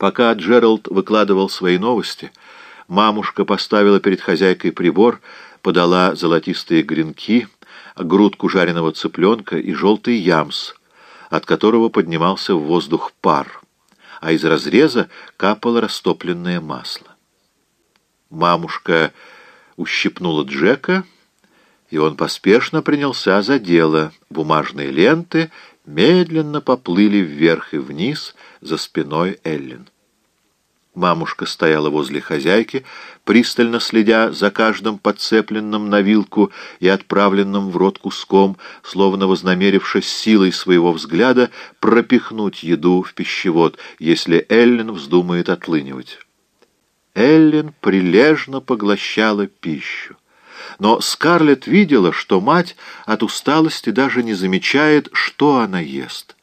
Пока Джеральд выкладывал свои новости, мамушка поставила перед хозяйкой прибор, подала золотистые гренки, грудку жареного цыпленка и желтый ямс, от которого поднимался в воздух пар, а из разреза капало растопленное масло. Мамушка ущипнула Джека, и он поспешно принялся за дело. Бумажные ленты медленно поплыли вверх и вниз за спиной Эллен. Мамушка стояла возле хозяйки, пристально следя за каждым подцепленным на вилку и отправленным в рот куском, словно вознамерившись силой своего взгляда пропихнуть еду в пищевод, если Эллен вздумает отлынивать. Эллен прилежно поглощала пищу. Но Скарлетт видела, что мать от усталости даже не замечает, что она ест.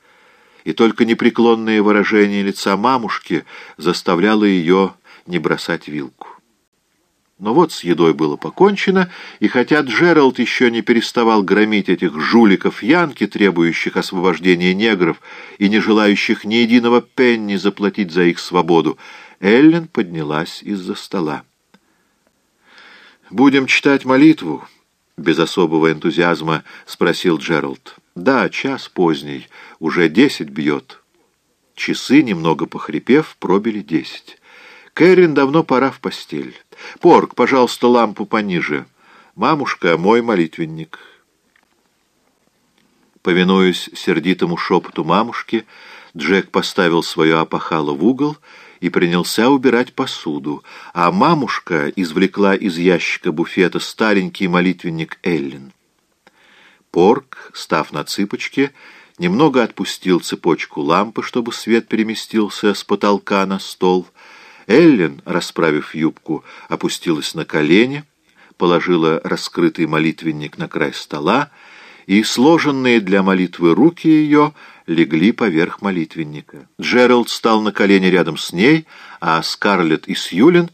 И только непреклонное выражение лица мамушки заставляло ее не бросать вилку. Но вот с едой было покончено, и хотя Джеральд еще не переставал громить этих жуликов Янки, требующих освобождения негров и не желающих ни единого пенни заплатить за их свободу, Эллен поднялась из-за стола. «Будем читать молитву?» — без особого энтузиазма спросил Джеральд. «Да, час поздний, уже десять бьет». Часы, немного похрипев, пробили десять. Кэррин давно пора в постель. «Порк, пожалуйста, лампу пониже. Мамушка, мой молитвенник». Повинуясь сердитому шепоту мамушки, Джек поставил свое опахало в угол и принялся убирать посуду, а мамушка извлекла из ящика буфета старенький молитвенник Эллен. Порк, став на цыпочки, немного отпустил цепочку лампы, чтобы свет переместился с потолка на стол. Эллен, расправив юбку, опустилась на колени, положила раскрытый молитвенник на край стола, и сложенные для молитвы руки ее — легли поверх молитвенника. Джеральд стал на колени рядом с ней, а Скарлетт и Сьюлин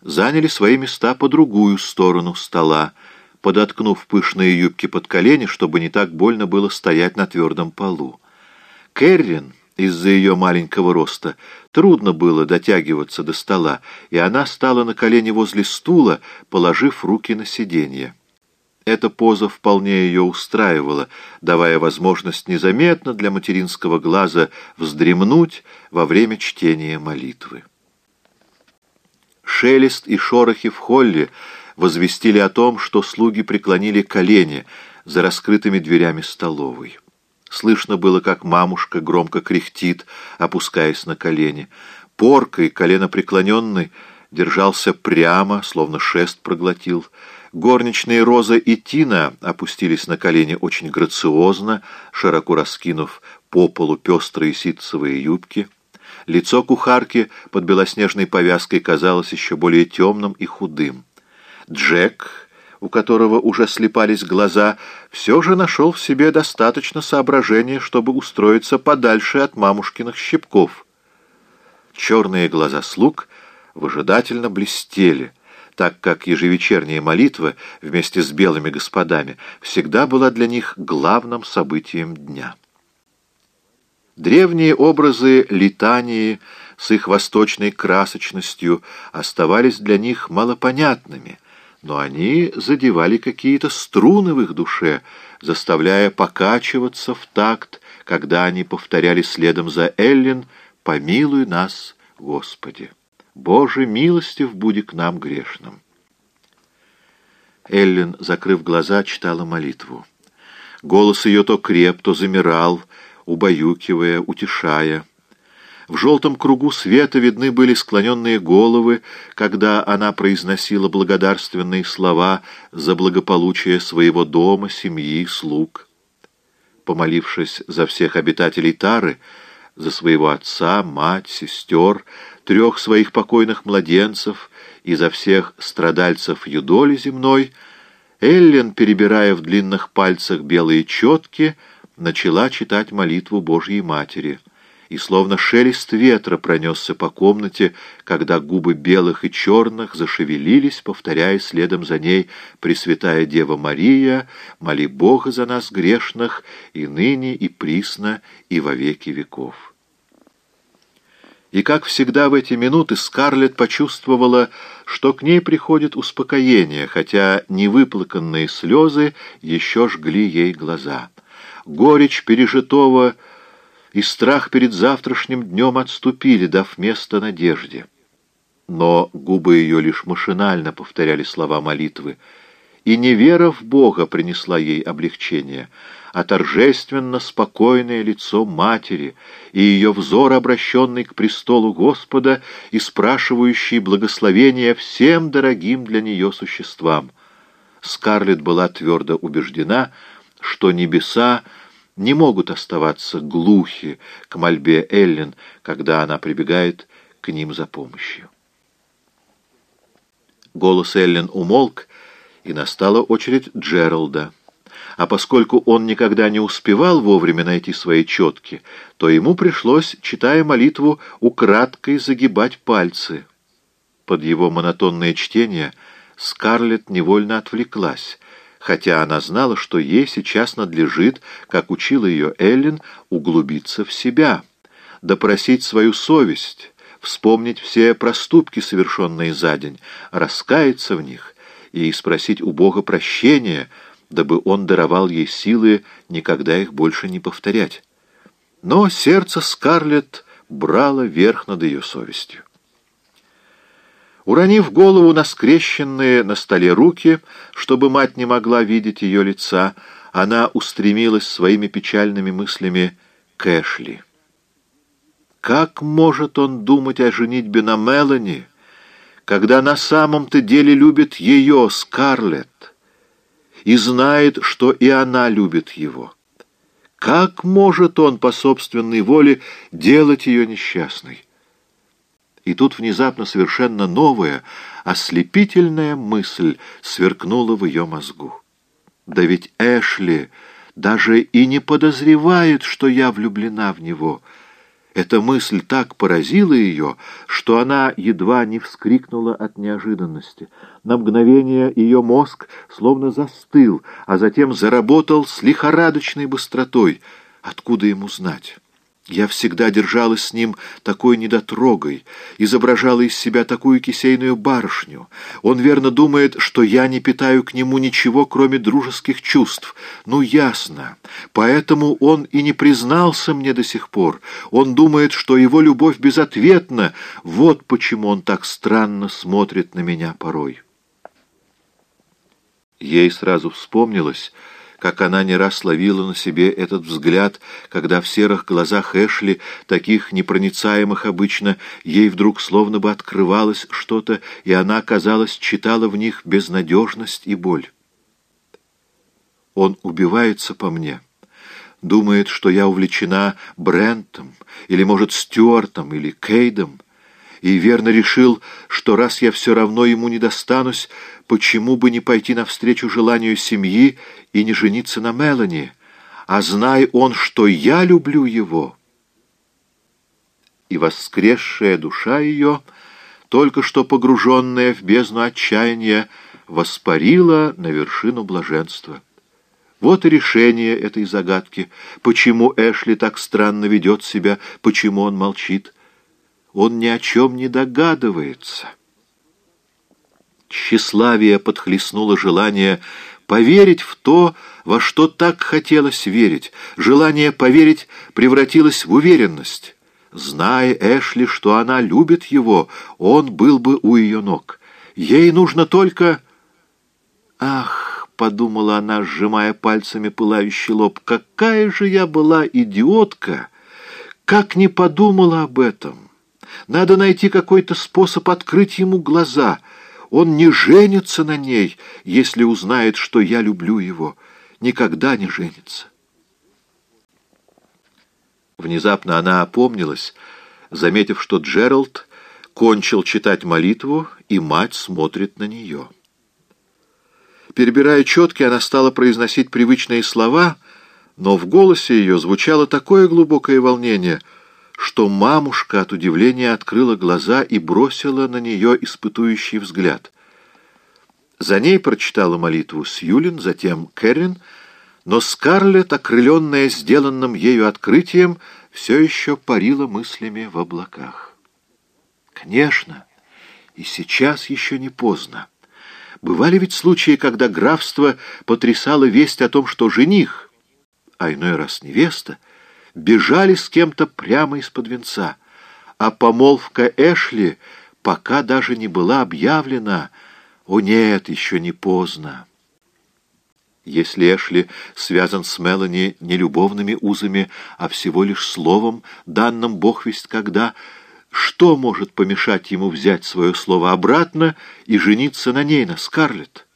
заняли свои места по другую сторону стола, подоткнув пышные юбки под колени, чтобы не так больно было стоять на твердом полу. Кэррин, из-за ее маленького роста, трудно было дотягиваться до стола, и она стала на колени возле стула, положив руки на сиденье. Эта поза вполне ее устраивала, давая возможность незаметно для материнского глаза вздремнуть во время чтения молитвы. Шелест и шорохи в холле возвестили о том, что слуги преклонили колени за раскрытыми дверями столовой. Слышно было, как мамушка громко кряхтит, опускаясь на колени. Поркой, колено преклоненный, держался прямо, словно шест проглотил, Горничные Роза и Тина опустились на колени очень грациозно, широко раскинув по полу пестрые ситцевые юбки. Лицо кухарки под белоснежной повязкой казалось еще более темным и худым. Джек, у которого уже слепались глаза, все же нашел в себе достаточно соображения, чтобы устроиться подальше от мамушкиных щипков. Черные глаза слуг выжидательно блестели — так как ежевечерняя молитва вместе с белыми господами всегда была для них главным событием дня. Древние образы литании с их восточной красочностью оставались для них малопонятными, но они задевали какие-то струны в их душе, заставляя покачиваться в такт, когда они повторяли следом за Эллен «Помилуй нас, Господи». Боже, милостив буди к нам грешным. Эллен, закрыв глаза, читала молитву. Голос ее то креп, то замирал, убаюкивая, утешая. В желтом кругу света видны были склоненные головы, когда она произносила благодарственные слова за благополучие своего дома, семьи, слуг. Помолившись за всех обитателей Тары, за своего отца, мать, сестер, трех своих покойных младенцев и за всех страдальцев юдоли земной, Эллен, перебирая в длинных пальцах белые четки, начала читать молитву Божьей Матери. И словно шелест ветра пронесся по комнате, когда губы белых и черных зашевелились, повторяя следом за ней «Пресвятая Дева Мария, моли Бога за нас грешных, и ныне, и присно, и во веки веков». И, как всегда в эти минуты, Скарлетт почувствовала, что к ней приходит успокоение, хотя невыплаканные слезы еще жгли ей глаза. Горечь пережитого и страх перед завтрашним днем отступили, дав место надежде. Но губы ее лишь машинально повторяли слова молитвы, и не вера в Бога принесла ей облегчение — а торжественно спокойное лицо матери и ее взор, обращенный к престолу Господа и спрашивающий благословения всем дорогим для нее существам. Скарлетт была твердо убеждена, что небеса не могут оставаться глухи к мольбе Эллен, когда она прибегает к ним за помощью. Голос Эллен умолк, и настала очередь Джералда а поскольку он никогда не успевал вовремя найти свои четки, то ему пришлось, читая молитву, украдкой загибать пальцы. Под его монотонное чтение Скарлетт невольно отвлеклась, хотя она знала, что ей сейчас надлежит, как учила ее Эллен, углубиться в себя, допросить свою совесть, вспомнить все проступки, совершенные за день, раскаяться в них и спросить у Бога прощения — дабы он даровал ей силы никогда их больше не повторять. Но сердце Скарлетт брало верх над ее совестью. Уронив голову на скрещенные на столе руки, чтобы мать не могла видеть ее лица, она устремилась своими печальными мыслями к Эшли. Как может он думать о женитьбе на Мелани, когда на самом-то деле любит ее, Скарлетт? и знает, что и она любит его. Как может он по собственной воле делать ее несчастной? И тут внезапно совершенно новая, ослепительная мысль сверкнула в ее мозгу. Да ведь Эшли даже и не подозревает, что я влюблена в него — эта мысль так поразила ее, что она едва не вскрикнула от неожиданности. На мгновение ее мозг словно застыл, а затем заработал с лихорадочной быстротой. Откуда ему знать? Я всегда держалась с ним такой недотрогой, изображала из себя такую кисейную барышню. Он верно думает, что я не питаю к нему ничего, кроме дружеских чувств. Ну, ясно. Поэтому он и не признался мне до сих пор. Он думает, что его любовь безответна. Вот почему он так странно смотрит на меня порой. Ей сразу вспомнилось как она не раз ловила на себе этот взгляд, когда в серых глазах Эшли, таких непроницаемых обычно, ей вдруг словно бы открывалось что-то, и она, казалось, читала в них безнадежность и боль. Он убивается по мне, думает, что я увлечена Брентом, или, может, Стюартом, или Кейдом, и верно решил, что раз я все равно ему не достанусь, почему бы не пойти навстречу желанию семьи и не жениться на Мелани, а знай он, что я люблю его. И воскресшая душа ее, только что погруженная в бездну отчаяния, воспарила на вершину блаженства. Вот и решение этой загадки, почему Эшли так странно ведет себя, почему он молчит. Он ни о чем не догадывается. Тщеславие подхлестнуло желание поверить в то, во что так хотелось верить. Желание поверить превратилось в уверенность. Зная Эшли, что она любит его, он был бы у ее ног. Ей нужно только... Ах, подумала она, сжимая пальцами пылающий лоб, какая же я была идиотка! Как не подумала об этом! Надо найти какой-то способ открыть ему глаза — он не женится на ней, если узнает, что я люблю его. Никогда не женится. Внезапно она опомнилась, заметив, что Джеральд кончил читать молитву, и мать смотрит на нее. Перебирая четки, она стала произносить привычные слова, но в голосе ее звучало такое глубокое волнение — что мамушка от удивления открыла глаза и бросила на нее испытующий взгляд. За ней прочитала молитву Сьюлин, затем Кэррин, но Скарлетт, окрыленная сделанным ею открытием, все еще парила мыслями в облаках. Конечно, и сейчас еще не поздно. Бывали ведь случаи, когда графство потрясало весть о том, что жених, а иной раз невеста, бежали с кем-то прямо из-под венца, а помолвка Эшли пока даже не была объявлена. О нет, еще не поздно. Если Эшли связан с Мелани не любовными узами, а всего лишь словом, данным Бог весть когда, что может помешать ему взять свое слово обратно и жениться на ней, на Скарлетт?